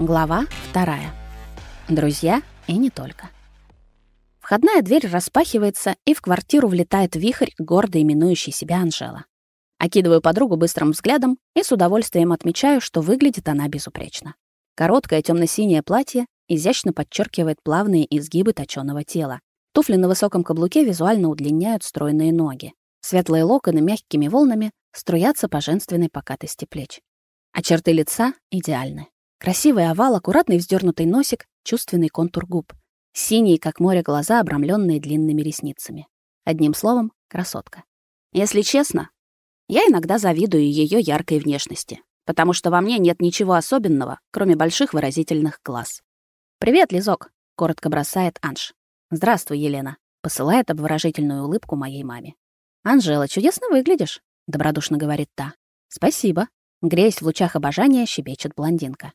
Глава вторая. Друзья и не только. Входная дверь распахивается, и в квартиру влетает вихрь, гордо именующий себя Анжела. Окидываю подругу быстрым взглядом и с удовольствием отмечаю, что выглядит она безупречно. Короткое темно-синее платье изящно подчеркивает плавные изгибы точёного тела. Туфли на высоком каблуке визуально удлиняют стройные ноги. Светлые локоны мягкими волнами струятся по женственной покатости плеч. А черты лица идеальны. Красивый овал, аккуратный вздернутый носик, чувственный контур губ. Синие, как море, глаза, обрамленные длинными ресницами. Одним словом, красотка. Если честно, я иногда завидую ее яркой внешности, потому что во мне нет ничего особенного, кроме больших выразительных глаз. «Привет, Лизок», — коротко бросает Анж. «Здравствуй, Елена», — посылает обворожительную улыбку моей маме. «Анжела, чудесно выглядишь», — добродушно говорит та. «Спасибо», — греясь в лучах обожания, щебечет блондинка.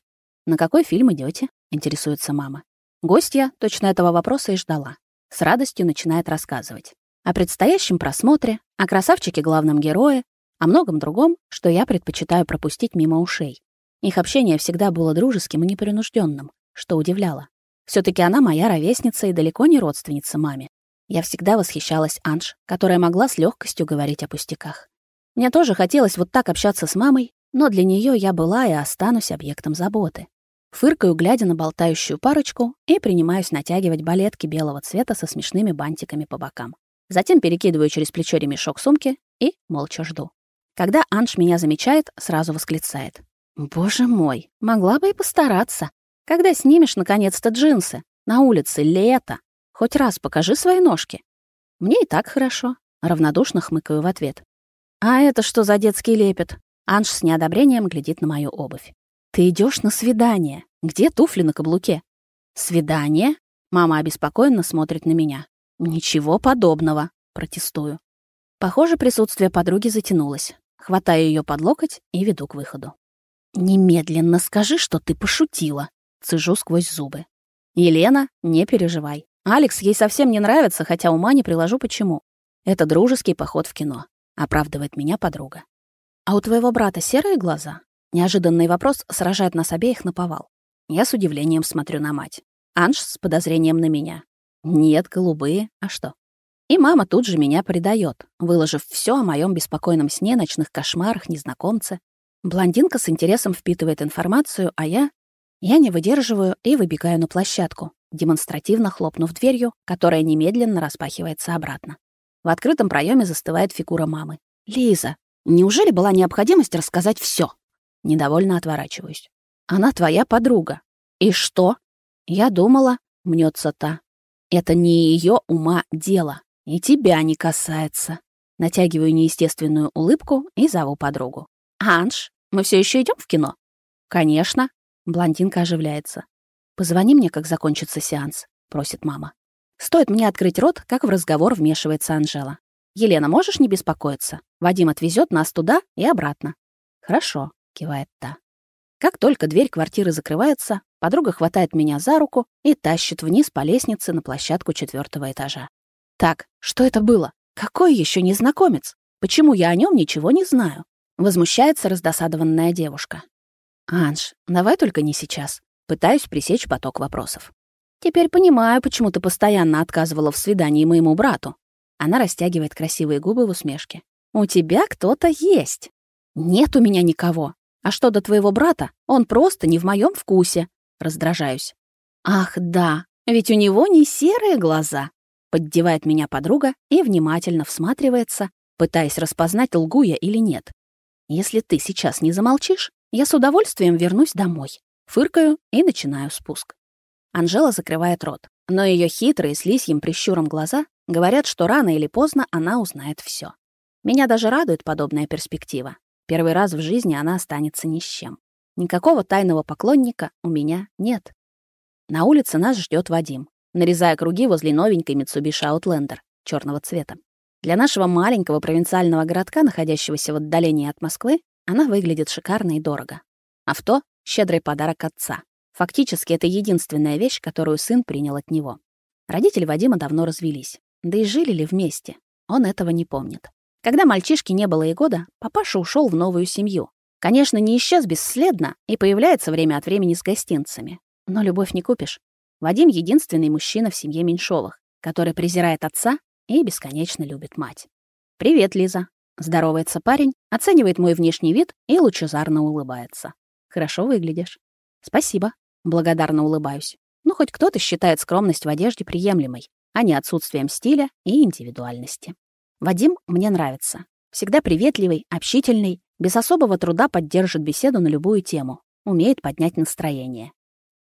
«На какой фильм идете? интересуется мама. Гостья точно этого вопроса и ждала. С радостью начинает рассказывать. О предстоящем просмотре, о красавчике главном герое, о многом другом, что я предпочитаю пропустить мимо ушей. Их общение всегда было дружеским и непринужденным, что удивляло. все таки она моя ровесница и далеко не родственница маме. Я всегда восхищалась Анж, которая могла с легкостью говорить о пустяках. Мне тоже хотелось вот так общаться с мамой, но для нее я была и останусь объектом заботы. Фыркаю, глядя на болтающую парочку, и принимаюсь натягивать балетки белого цвета со смешными бантиками по бокам. Затем перекидываю через плечо ремешок сумки и молча жду. Когда Анж меня замечает, сразу восклицает. «Боже мой, могла бы и постараться. Когда снимешь, наконец-то, джинсы? На улице лето. Хоть раз покажи свои ножки». «Мне и так хорошо», — равнодушно хмыкаю в ответ. «А это что за детский лепет?» Анж с неодобрением глядит на мою обувь. Ты идешь на свидание. Где туфли на каблуке? Свидание? Мама обеспокоенно смотрит на меня. Ничего подобного, протестую. Похоже, присутствие подруги затянулось. Хватаю ее под локоть и веду к выходу. Немедленно скажи, что ты пошутила, цежу сквозь зубы. Елена, не переживай. Алекс ей совсем не нравится, хотя ума не приложу почему. Это дружеский поход в кино, оправдывает меня подруга. А у твоего брата серые глаза? Неожиданный вопрос сражает нас обеих на повал. Я с удивлением смотрю на мать. Анж с подозрением на меня. Нет, голубые, а что? И мама тут же меня предает, выложив все о моем беспокойном сне, ночных кошмарах, незнакомце. Блондинка с интересом впитывает информацию, а я... Я не выдерживаю и выбегаю на площадку, демонстративно хлопнув дверью, которая немедленно распахивается обратно. В открытом проеме застывает фигура мамы. «Лиза, неужели была необходимость рассказать все? Недовольно отворачиваюсь. Она твоя подруга. И что? Я думала, мнется та. Это не ее ума дело. И тебя не касается. Натягиваю неестественную улыбку и зову подругу. «Анж, мы все еще идем в кино?» «Конечно». Блондинка оживляется. «Позвони мне, как закончится сеанс», — просит мама. Стоит мне открыть рот, как в разговор вмешивается Анжела. «Елена, можешь не беспокоиться? Вадим отвезет нас туда и обратно». «Хорошо», — кивает та. Как только дверь квартиры закрывается, подруга хватает меня за руку и тащит вниз по лестнице на площадку четвертого этажа. Так, что это было? Какой еще незнакомец? Почему я о нем ничего не знаю? Возмущается раздосадованная девушка. Анж, давай только не сейчас. Пытаюсь пресечь поток вопросов. Теперь понимаю, почему ты постоянно отказывала в свидании моему брату. Она растягивает красивые губы в усмешке. У тебя кто-то есть. Нет у меня никого. А что до твоего брата? Он просто не в моем вкусе. Раздражаюсь. Ах, да, ведь у него не серые глаза. Поддевает меня подруга и внимательно всматривается, пытаясь распознать, лгу я или нет. Если ты сейчас не замолчишь, я с удовольствием вернусь домой. Фыркаю и начинаю спуск. Анжела закрывает рот, но ее хитрые с лисьим прищуром глаза говорят, что рано или поздно она узнает все. Меня даже радует подобная перспектива. Первый раз в жизни она останется ни с чем. Никакого тайного поклонника у меня нет. На улице нас ждет Вадим, нарезая круги возле новенькой Mitsubishi Outlander черного цвета. Для нашего маленького провинциального городка, находящегося в отдалении от Москвы, она выглядит шикарно и дорого. Авто — щедрый подарок отца. Фактически, это единственная вещь, которую сын принял от него. Родители Вадима давно развелись. Да и жили ли вместе? Он этого не помнит. Когда мальчишке не было и года, папаша ушел в новую семью. Конечно, не исчез бесследно и появляется время от времени с гостинцами. Но любовь не купишь. Вадим — единственный мужчина в семье Меньшовых, который презирает отца и бесконечно любит мать. «Привет, Лиза», — здоровается парень, оценивает мой внешний вид и лучезарно улыбается. «Хорошо выглядишь». «Спасибо», — благодарно улыбаюсь. Ну, хоть кто-то считает скромность в одежде приемлемой, а не отсутствием стиля и индивидуальности. Вадим мне нравится. Всегда приветливый, общительный, без особого труда поддержит беседу на любую тему, умеет поднять настроение.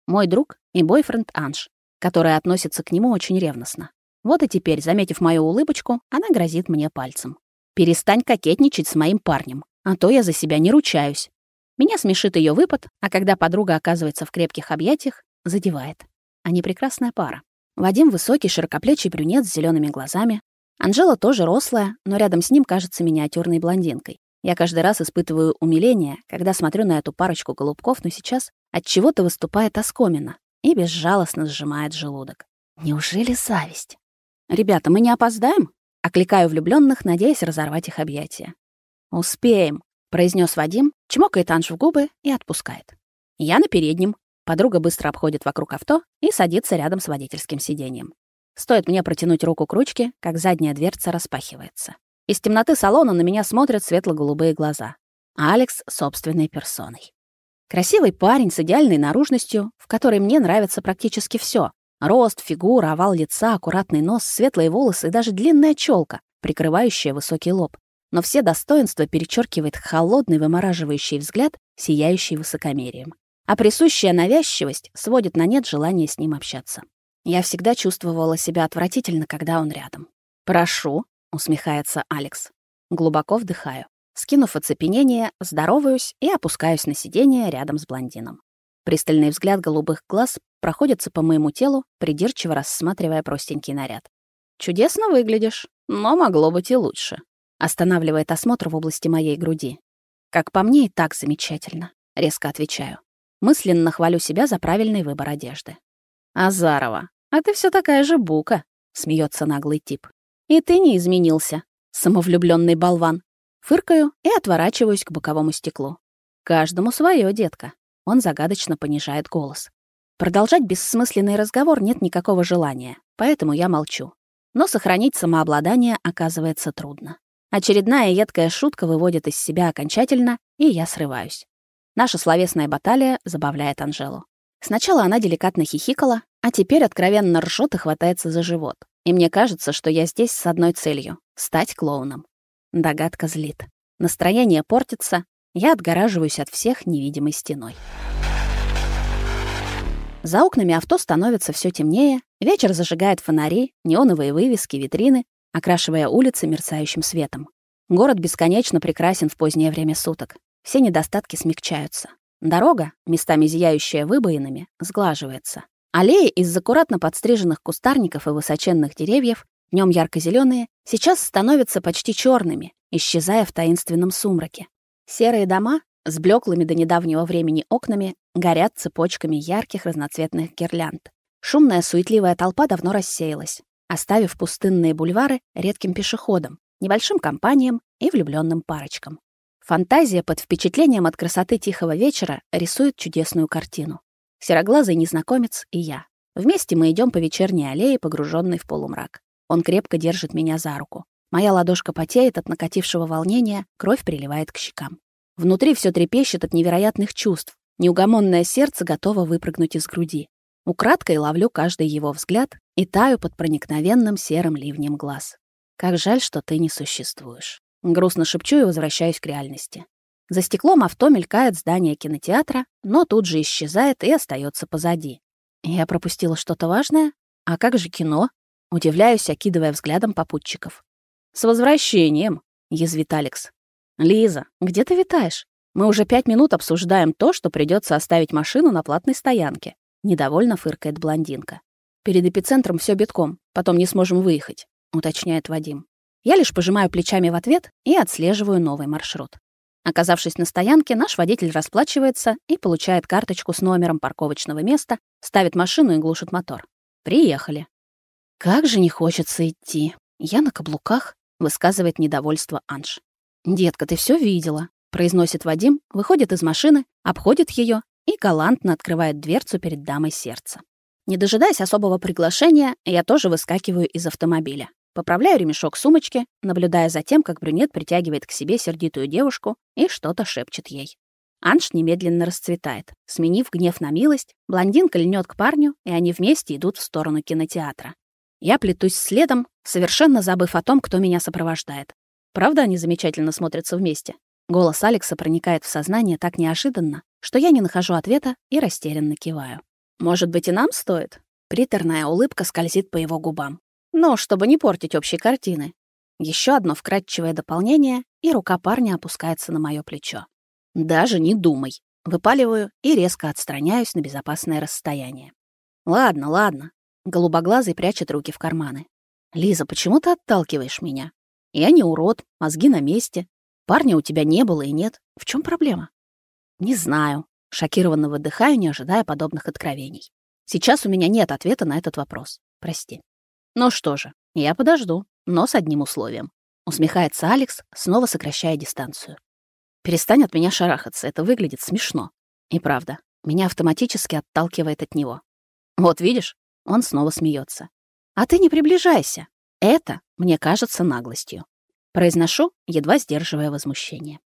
Мой друг и бойфренд Анж, который относится к нему очень ревностно. Вот и теперь, заметив мою улыбочку, она грозит мне пальцем. «Перестань кокетничать с моим парнем, а то я за себя не ручаюсь». Меня смешит ее выпад, а когда подруга оказывается в крепких объятиях, задевает. Они прекрасная пара. Вадим высокий, широкоплечий брюнет с зелеными глазами. Анжела тоже рослая, но рядом с ним кажется миниатюрной блондинкой. Я каждый раз испытываю умиление, когда смотрю на эту парочку голубков, но сейчас от чего-то выступает оскомина и безжалостно сжимает желудок. Неужели зависть? Ребята, мы не опоздаем? Окликаю влюбленных, надеясь разорвать их объятия. Успеем, произнес Вадим, чмокает Анж в губы и отпускает. Я на переднем, Подруга быстро обходит вокруг авто и садится рядом с водительским сиденьем. Стоит мне протянуть руку к ручке, как задняя дверца распахивается. Из темноты салона на меня смотрят светло-голубые глаза. Алекс собственной персоной. Красивый парень с идеальной наружностью, в которой мне нравится практически все: Рост, фигура, овал лица, аккуратный нос, светлые волосы и даже длинная челка, прикрывающая высокий лоб. Но все достоинства перечеркивает холодный вымораживающий взгляд, сияющий высокомерием а присущая навязчивость сводит на нет желание с ним общаться. Я всегда чувствовала себя отвратительно, когда он рядом. «Прошу», — усмехается Алекс. Глубоко вдыхаю. Скинув оцепенение, здороваюсь и опускаюсь на сиденье рядом с блондином. Пристальный взгляд голубых глаз проходится по моему телу, придирчиво рассматривая простенький наряд. «Чудесно выглядишь, но могло быть и лучше», — останавливает осмотр в области моей груди. «Как по мне, и так замечательно», — резко отвечаю. Мысленно хвалю себя за правильный выбор одежды. «Азарова, а ты все такая же бука», — смеется наглый тип. «И ты не изменился, самовлюбленный болван». Фыркаю и отворачиваюсь к боковому стеклу. «Каждому свое, детка». Он загадочно понижает голос. Продолжать бессмысленный разговор нет никакого желания, поэтому я молчу. Но сохранить самообладание оказывается трудно. Очередная едкая шутка выводит из себя окончательно, и я срываюсь. Наша словесная баталия забавляет Анжелу. Сначала она деликатно хихикала, а теперь откровенно ржет и хватается за живот. И мне кажется, что я здесь с одной целью — стать клоуном. Догадка злит. Настроение портится, я отгораживаюсь от всех невидимой стеной. За окнами авто становится все темнее, вечер зажигает фонари, неоновые вывески, витрины, окрашивая улицы мерцающим светом. Город бесконечно прекрасен в позднее время суток все недостатки смягчаются. Дорога, местами зияющая выбоинами, сглаживается. Аллеи из аккуратно подстриженных кустарников и высоченных деревьев, днем ярко зеленые сейчас становятся почти черными, исчезая в таинственном сумраке. Серые дома с блеклыми до недавнего времени окнами горят цепочками ярких разноцветных гирлянд. Шумная суетливая толпа давно рассеялась, оставив пустынные бульвары редким пешеходам, небольшим компаниям и влюбленным парочкам. Фантазия под впечатлением от красоты тихого вечера рисует чудесную картину. Сероглазый незнакомец и я. Вместе мы идем по вечерней аллее, погруженной в полумрак. Он крепко держит меня за руку. Моя ладошка потеет от накатившего волнения, кровь приливает к щекам. Внутри все трепещет от невероятных чувств. Неугомонное сердце готово выпрыгнуть из груди. Украдкой ловлю каждый его взгляд и таю под проникновенным серым ливнем глаз. Как жаль, что ты не существуешь. Грустно шепчу и возвращаюсь к реальности. За стеклом авто мелькает здание кинотеатра, но тут же исчезает и остается позади. Я пропустила что-то важное? А как же кино? Удивляюсь, окидывая взглядом попутчиков. «С возвращением!» — язвит Алекс. «Лиза, где ты витаешь? Мы уже пять минут обсуждаем то, что придется оставить машину на платной стоянке». Недовольно фыркает блондинка. «Перед эпицентром все битком, потом не сможем выехать», — уточняет Вадим. Я лишь пожимаю плечами в ответ и отслеживаю новый маршрут. Оказавшись на стоянке, наш водитель расплачивается и получает карточку с номером парковочного места, ставит машину и глушит мотор. Приехали. Как же не хочется идти. Я на каблуках, высказывает недовольство Анж. Детка, ты все видела. произносит Вадим, выходит из машины, обходит ее и галантно открывает дверцу перед дамой сердца. Не дожидаясь особого приглашения, я тоже выскакиваю из автомобиля. Поправляю ремешок сумочки, наблюдая за тем, как брюнет притягивает к себе сердитую девушку и что-то шепчет ей. Анж немедленно расцветает. Сменив гнев на милость, блондинка льнет к парню, и они вместе идут в сторону кинотеатра. Я плетусь следом, совершенно забыв о том, кто меня сопровождает. Правда, они замечательно смотрятся вместе. Голос Алекса проникает в сознание так неожиданно, что я не нахожу ответа и растерянно киваю. Может быть, и нам стоит? Приторная улыбка скользит по его губам. Но чтобы не портить общей картины. Еще одно вкрадчивое дополнение, и рука парня опускается на мое плечо. Даже не думай. Выпаливаю и резко отстраняюсь на безопасное расстояние. Ладно, ладно. Голубоглазый прячет руки в карманы. Лиза, почему ты отталкиваешь меня? Я не урод, мозги на месте. Парня у тебя не было и нет. В чем проблема? Не знаю. Шокированно выдыхаю, не ожидая подобных откровений. Сейчас у меня нет ответа на этот вопрос. Прости. Ну что же, я подожду, но с одним условием. Усмехается Алекс, снова сокращая дистанцию. Перестань от меня шарахаться, это выглядит смешно. И правда, меня автоматически отталкивает от него. Вот видишь, он снова смеется. А ты не приближайся. Это, мне кажется, наглостью. Произношу, едва сдерживая возмущение.